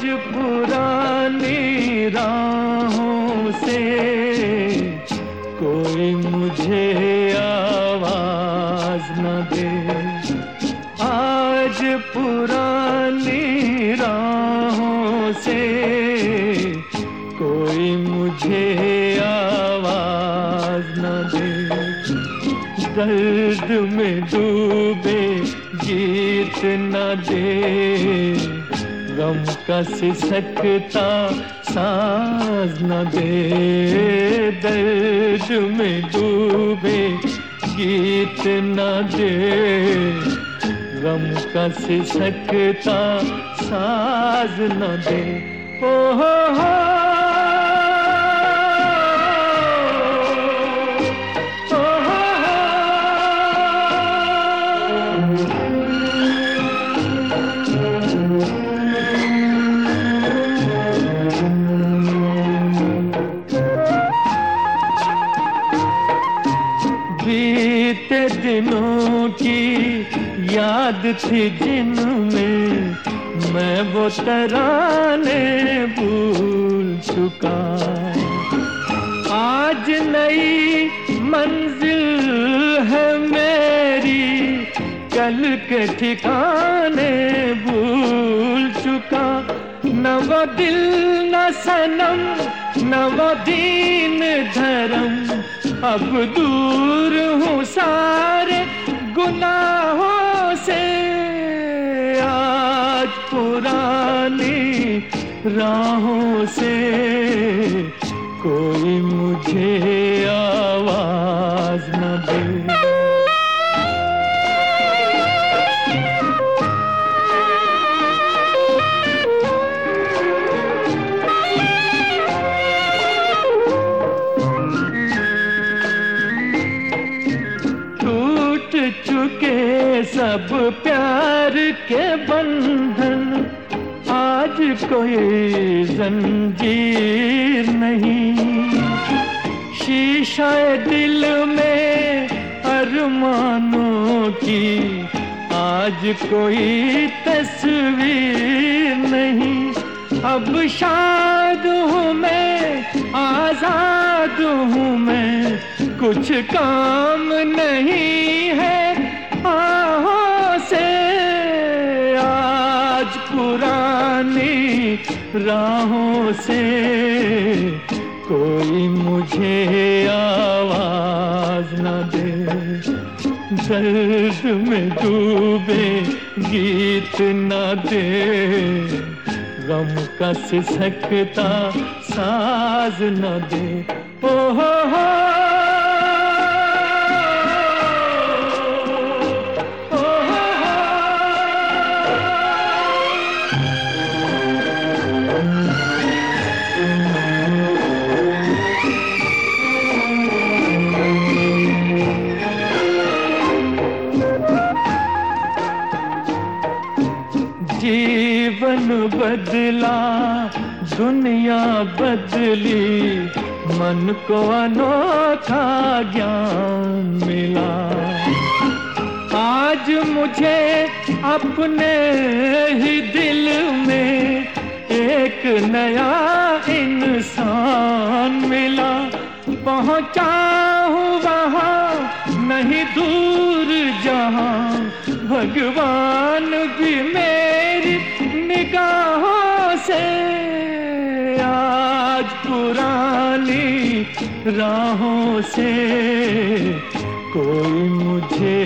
आज पुरानी राहों से कोई मुझे आवाज़ न दे। आज पुरानी राहों से कोई मुझे आवाज़ न दे। दर्द में डूबे गीत न दे। गम का सिसकता सांस न दे, दर्द में डूबे गीत न दे। गम का सिसकता साज न दे। ओ हो हो दिनों की याद थी जिनमें मैं वो तराने भूल चुका। आज नई मंजिल है मेरी, कल के ठिकाने भूल चुका। न वो दिल, न सनम, न वो दीन धर्म अब दूर हूँ सारे गुनाहों से। आज पुरानी राहों से कोई मुझे चुके सब प्यार के बंधन। आज कोई जंजीर नहीं। शीशा दिल में अरमानों की आज कोई तस्वीर नहीं। अब शाद हूँ मैं, आज़ाद हूँ मैं। कुछ काम नहीं है आहों से। आज पुरानी राहों से कोई मुझे आवाज़ न दे। दर्द में डूबे गीत न दे। गम का सिसकता साज न दे। ओ हो हो जीवन बदला, दुनिया बदली, मन को अनोखा ज्ञान मिला। आज मुझे अपने ही दिल में एक नया इंसान मिला। पहुँचा हूँ वहाँ, नहीं दूर जहाँ, भगवान भी मेरी निगाहों से आज पुरानी राहों से कोई मुझे